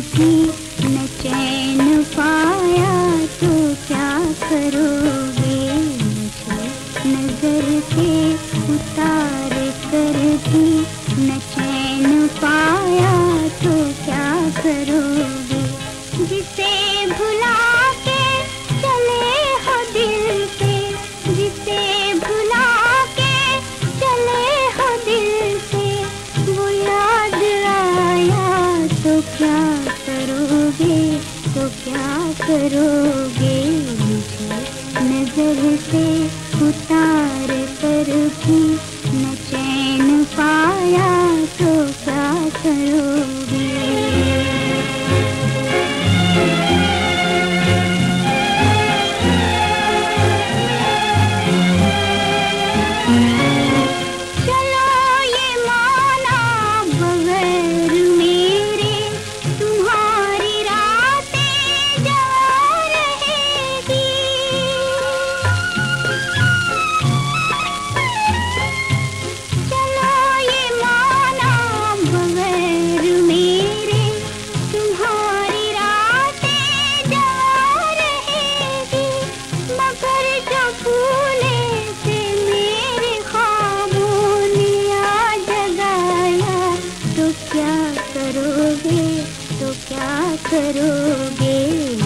न चैन पाया तो क्या करोगे मुझे? नज़र से उतार कर भी न चैन पाया तो क्या करोगे? जिसे भूल जाओगे तो क्या करोगे मुझे? नज़र से उतार कर भी करोगे? तो क्या करोगे?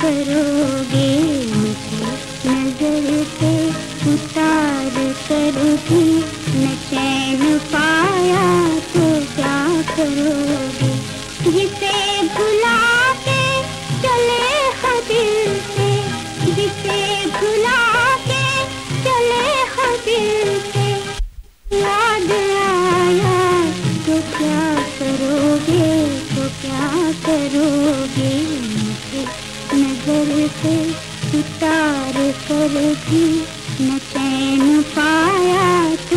करोगे मुझे? नज़र से उतार कर भी न चैन पाया तो क्या करोगे? जिसे नज़र से उतार कर भी न चैन पाया करोगी